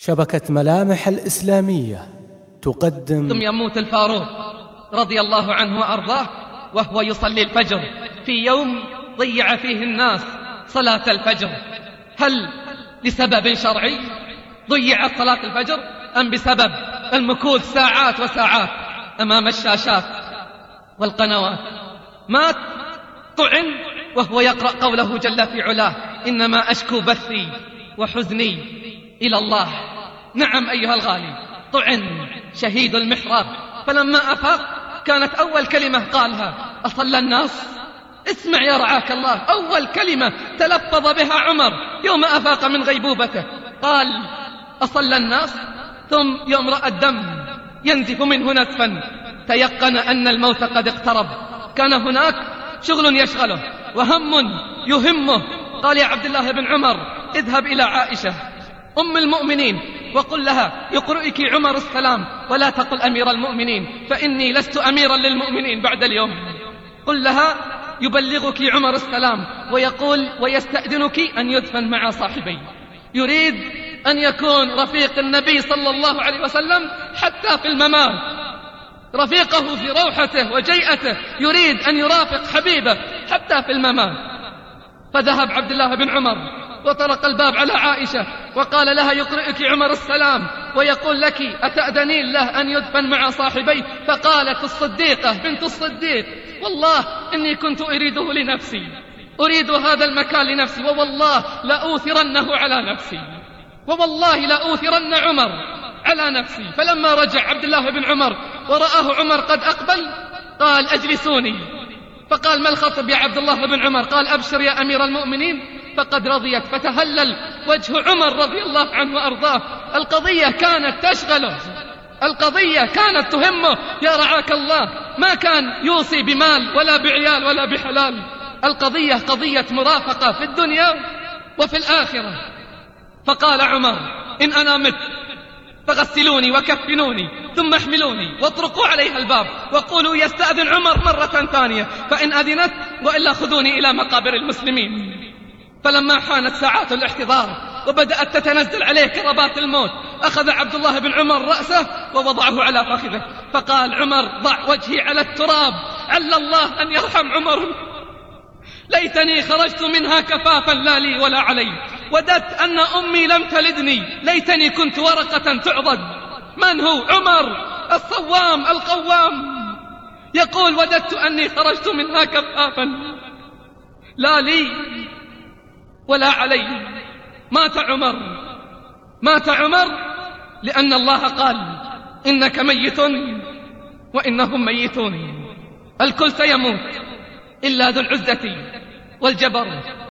شبكة ملامح الإسلامية تقدم ثم يموت الفاروق رضي الله عنه وأرضاه وهو يصلي الفجر. في يوم ضيع فيه الناس صلاة الفجر. هل لسبب شرعي ضيعت صلاة الفجر أم بسبب المكوث ساعات وساعات أمام الشاشات والقنوات؟ مات طعن وهو يقرأ قوله جل في علاه إنما أشكو بثي وحزني إلى الله. نعم أيها الغالي طعن شهيد المحراب. فلما أفاق كانت أول كلمة قالها أصلى الناس؟ اسمع يا رعاك الله أول كلمة تلفظ بها عمر يوم أفاق من غيبوبته. قال أصلى الناس؟ ثم يوم رأى الدم ينزف منه نزفا. تيقن أن الموت قد اقترب. كان هناك شغل يشغله وهم يهمه. قال يا عبد الله بن عمر اذهب إلى عائشة. أم المؤمنين وقل لها يقرئك عمر السلام ولا تقل أمير المؤمنين فإني لست أميرا للمؤمنين بعد اليوم. قل لها يبلغك عمر السلام ويقول ويستأذنك أن يدفن مع صاحبي. يريد أن يكون رفيق النبي صلى الله عليه وسلم حتى في الممات. رفيقه في روحته وجيئته يريد أن يرافق حبيبه حتى في الممات. فذهب عبد الله بن عمر وطرق الباب على عائشة وقال لها يقرئك عمر السلام ويقول لك أتأذنين له أن يدفن مع صاحبيه فقالت الصديقة بنت الصديق والله إني كنت أريده لنفسي. أريد هذا المكان لنفسي ووالله لأوثرنه على نفسي. ووالله لأوثرن عمر على نفسي. فلما رجع عبد الله بن عمر ورآه عمر قد أقبل قال أجلسوني. فقال ما الخطب يا عبد الله بن عمر؟ قال أبشر يا أمير المؤمنين. فقد رضيت فتهلل وجه عمر رضي الله عنه وأرضاه. القضية كانت تشغله. القضية كانت تهمه. يا رعاك الله ما كان يوصي بمال ولا بعيال ولا بحلال. القضية قضية مرافقة في الدنيا وفي الآخرة. فقال عمر إن أنا مت فغسلوني وكفنوني ثم احملوني واطرقوا عليها الباب وقولوا يستأذن عمر مرة ثانية فإن أذنت وإلا خذوني إلى مقابر المسلمين. فلما حانت ساعات الاحتضار وبدأت تتنزل عليه كربات الموت أخذ عبد الله بن عمر رأسه ووضعه على فخذه فقال عمر ضع وجهي على التراب عل الله أن يرحم عمر. ليتني خرجت منها كفافا لا لي ولا علي وددت أن أمي لم تلدني ليتني كنت ورقة تعضد. من هو؟ عمر الصوام القوام. يقول وددت أني خرجت منها كفافا لا لي ولا علي. مات عمر. مات عمر لأن الله قال إنك ميت وإنهم ميتون. الكل سيموت إلا ذو العزة والجبر.